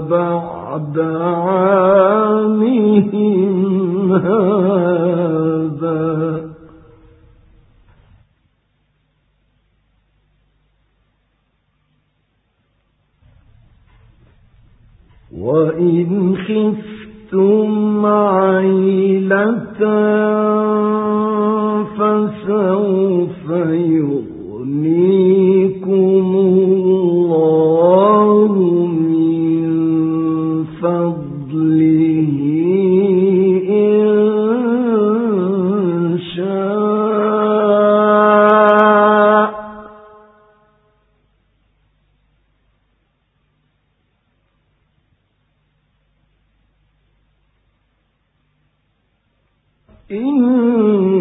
بعد عامهم هذا. وإن خفتم عيلة فسوف يغفر إن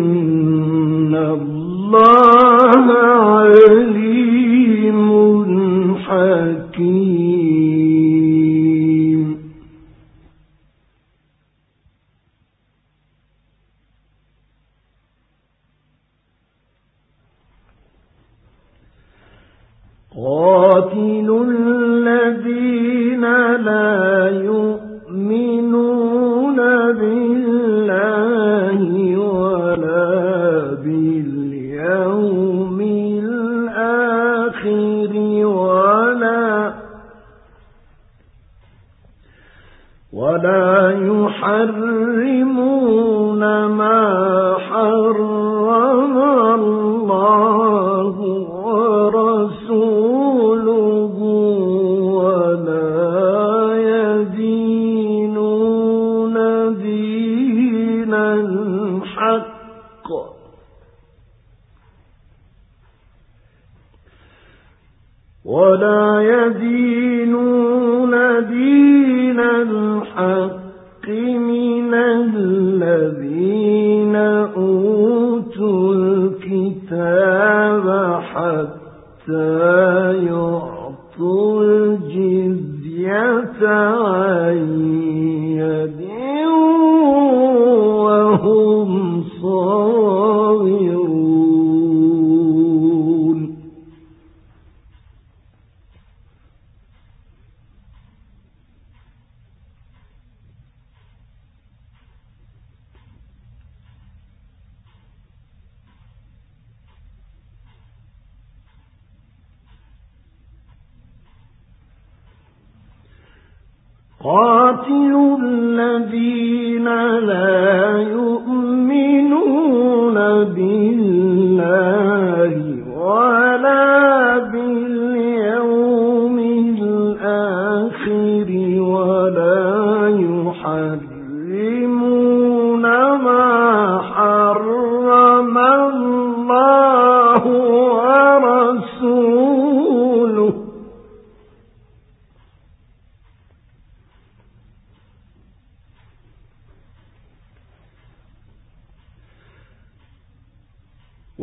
الصاغرون. قال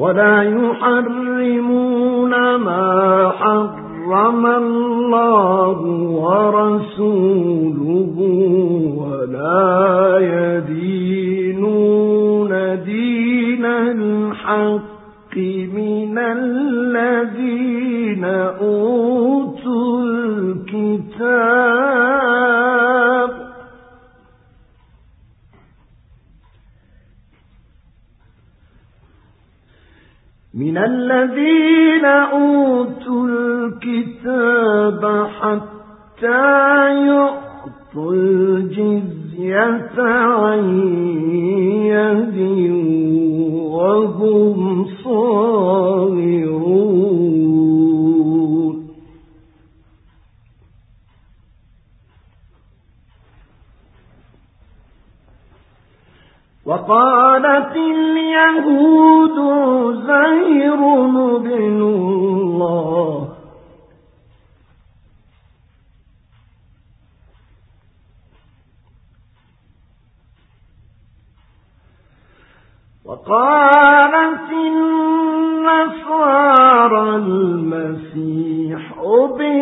ولا يحرمون الذين أوتوا الكتاب حتى يعطوا الجزية عن يد وهم صاغرون. وقالت اليهود زير بن الله. وقالت النصارى المسيح ابن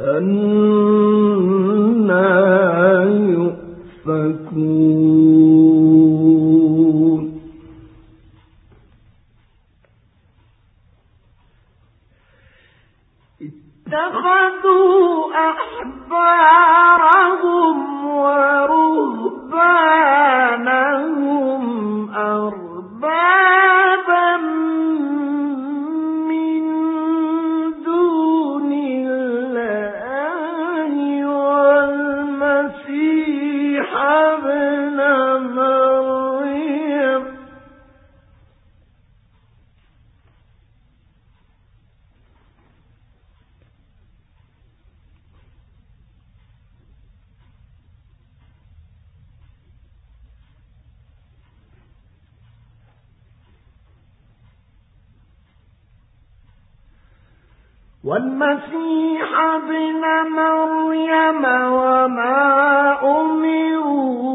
أن والمسيح ابن مريم وما أمروا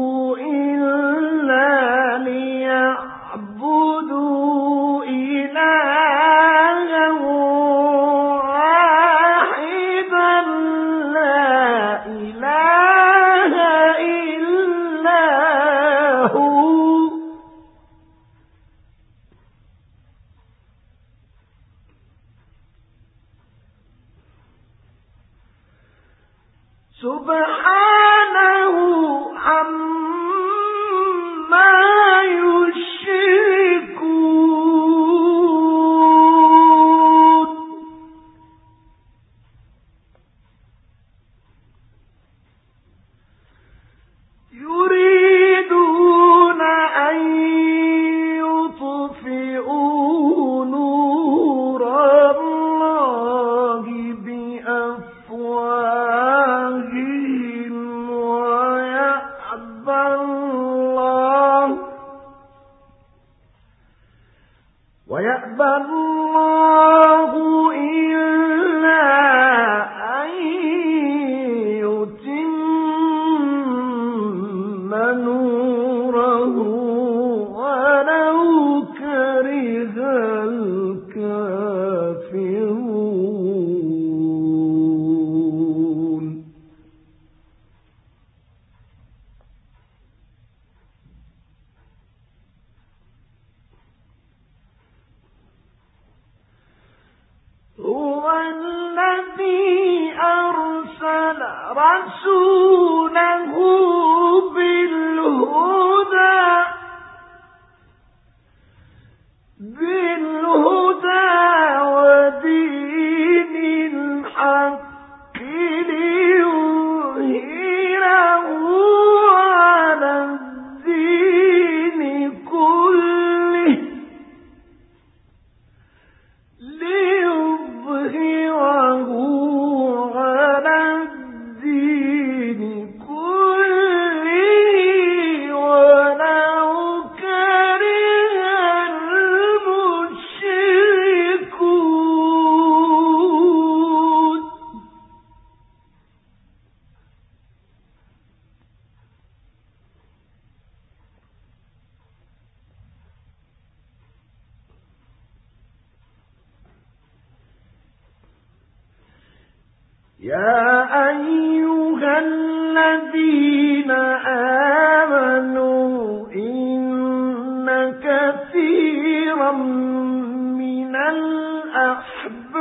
من الأحبار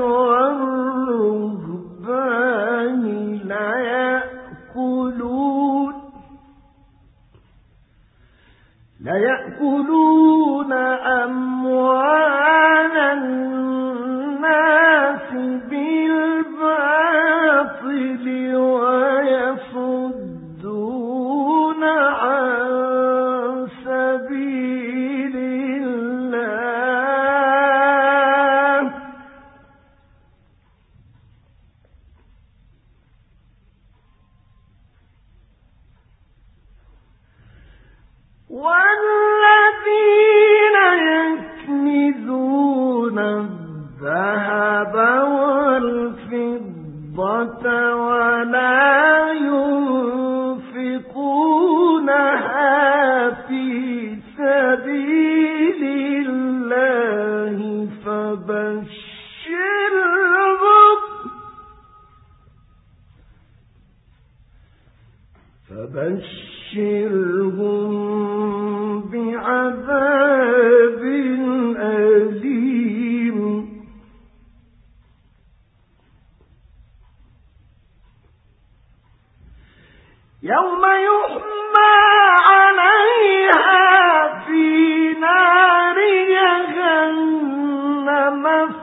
والرهبان أموال الناس بالباطل ويصدون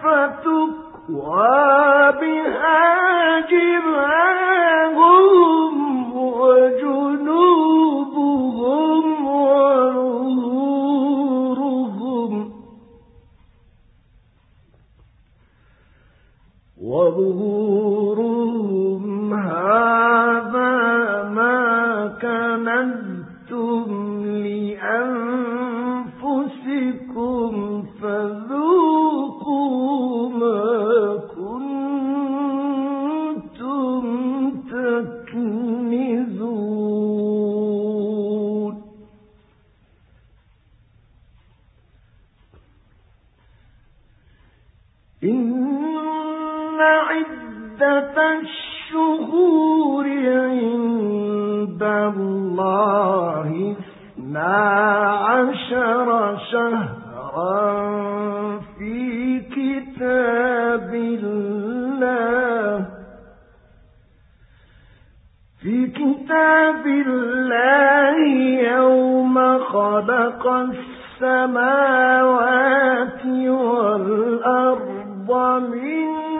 فتكوى بها جبال الشهور عند الله عشر شهرا في كتاب الله. في كتاب الله يوم خلق السماوات والأرض من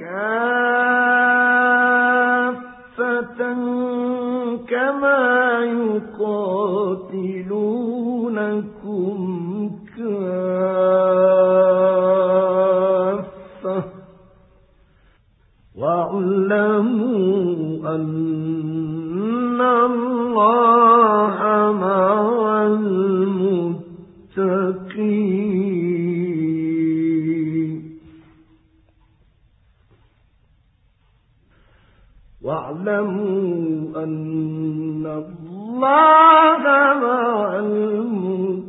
كَافَّةً كَمَا يُقَاتِلُونَكُمْ كَافَّةً. وَاعْلَمُوا أن الله مع المتقين. واعلموا أن الله مع المتقين.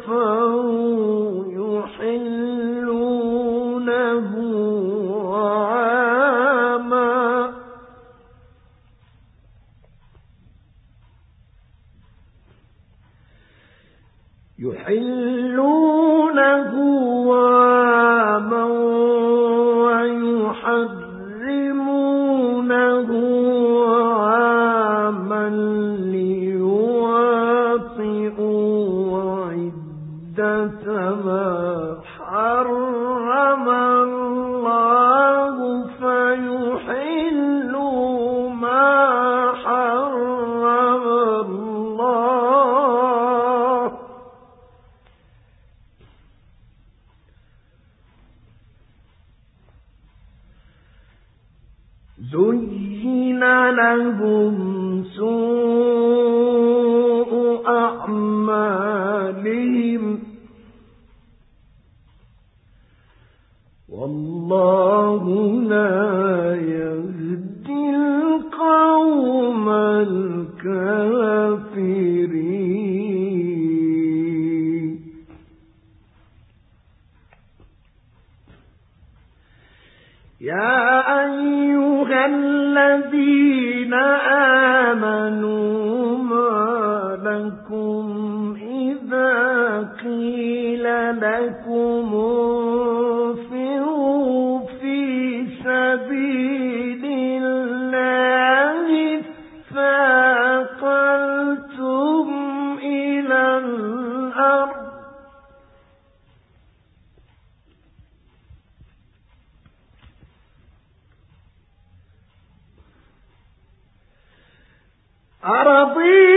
الله لا أرضي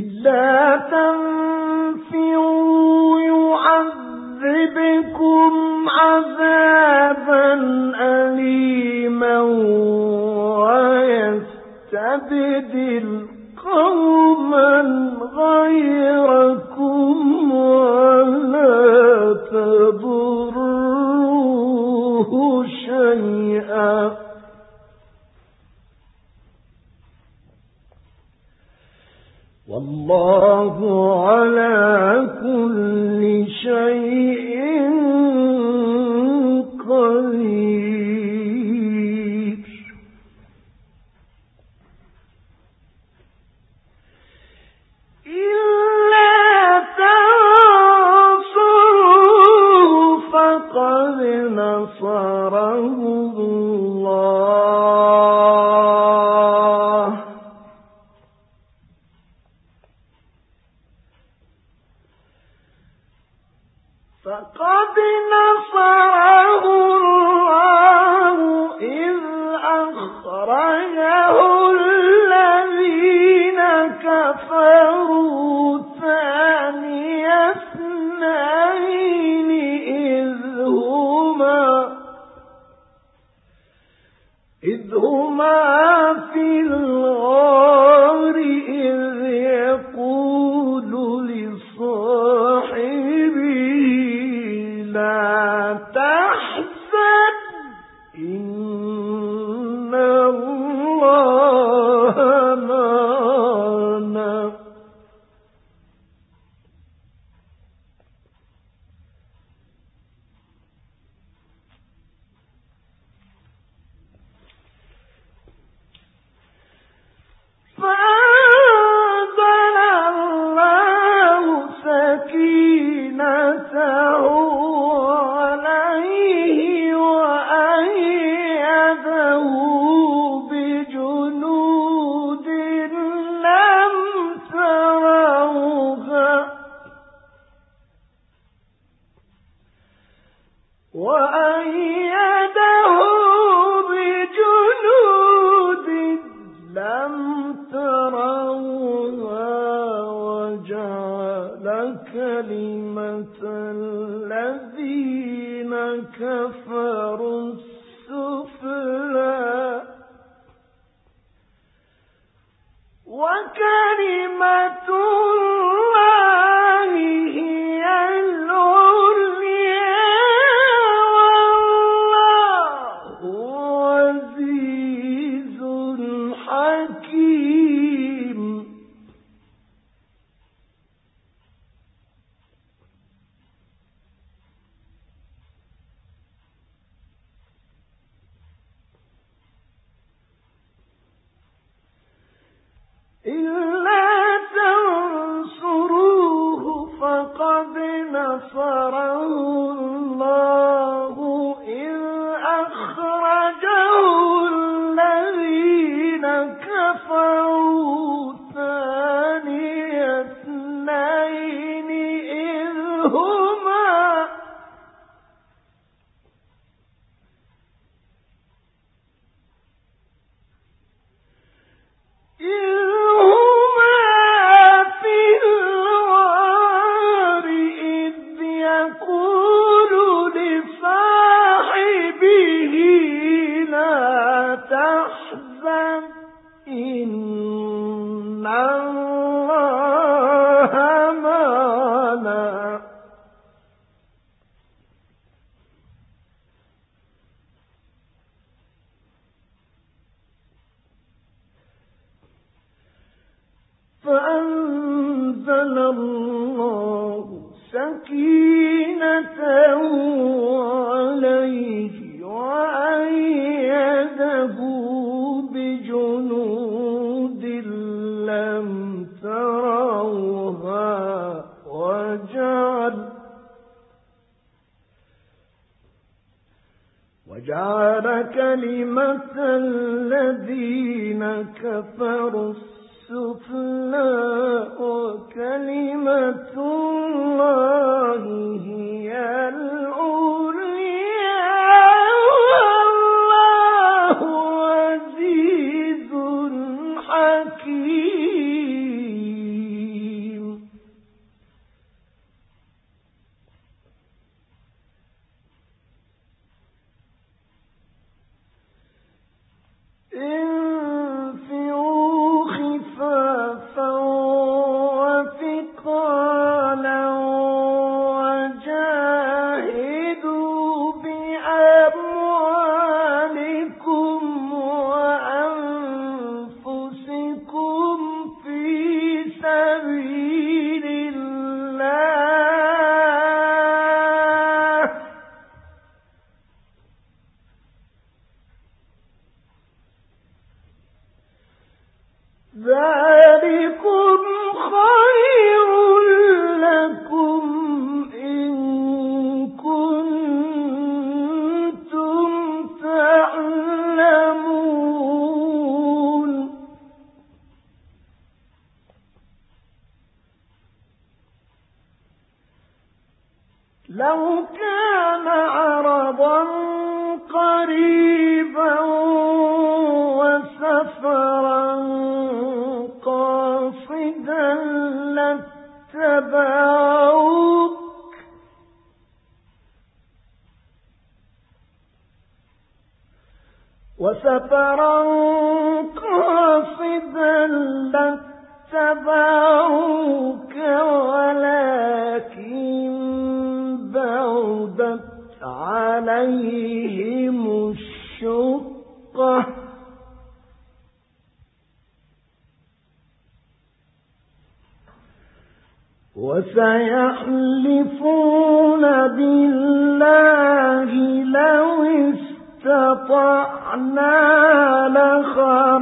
إلا تنفروا يعذبكم عذابا أليما ويستبدل قوما غيركم ولا تضروه شيئا. والله على كل شيء وجعل كلمة الذين كفروا السفلى وكلمة الله هي سفرا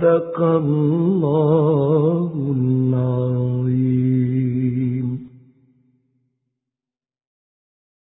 صدق الله